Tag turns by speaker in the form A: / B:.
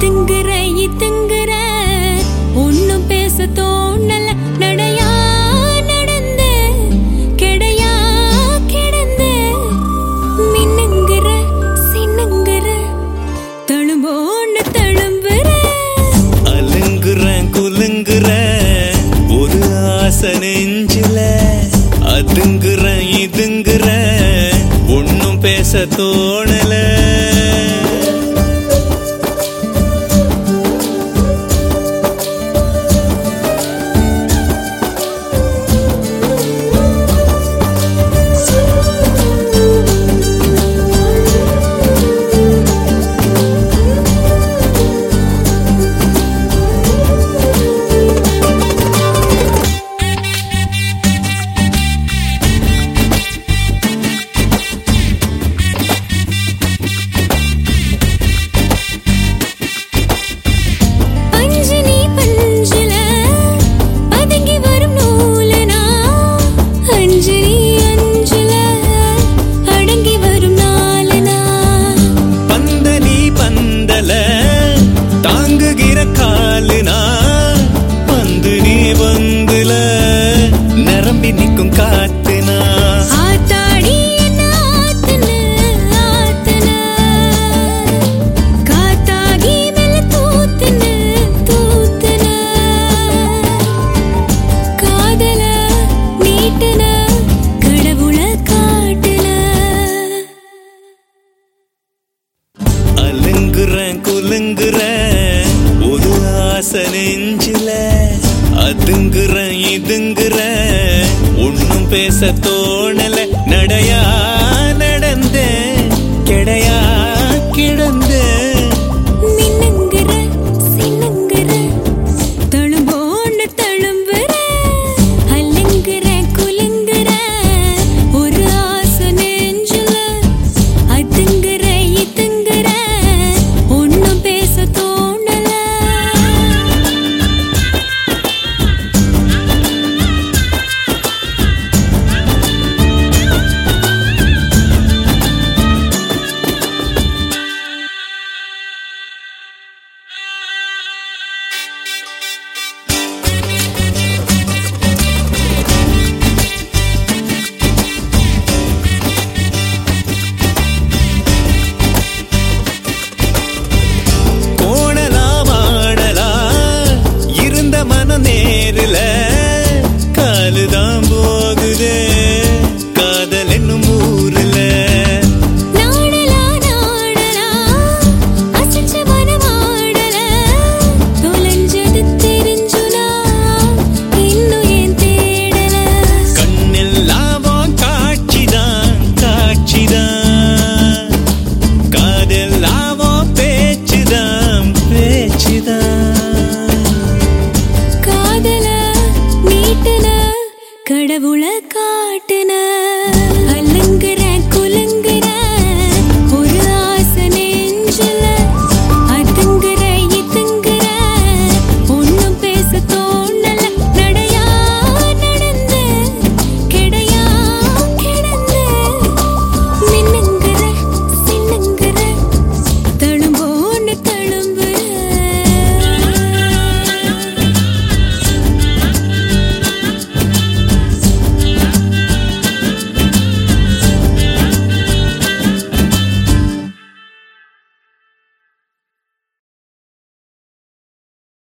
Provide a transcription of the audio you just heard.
A: திங்குற இத்துங்குற ஒன்னும் பேச தோணல. நடையா நடந்த கெடையா கிடந்த.
B: மின்னுங்குற சின்னுங்குற. தழும்போன்னு தழும்புற. அலுங்குற குலுங்குற. ஒரு ஆசை நெஞ்சில. அதுங்குற இதுங்குற. ஒன்னும் பேச தோணல. நம்பி நிற்கும் காத்துனா
A: குலுங்குற ஒரு ஆசை நெஞ்சில. அதுங்குற இதுங்குற
B: பேச தோணல. கடவுளை காட்டுன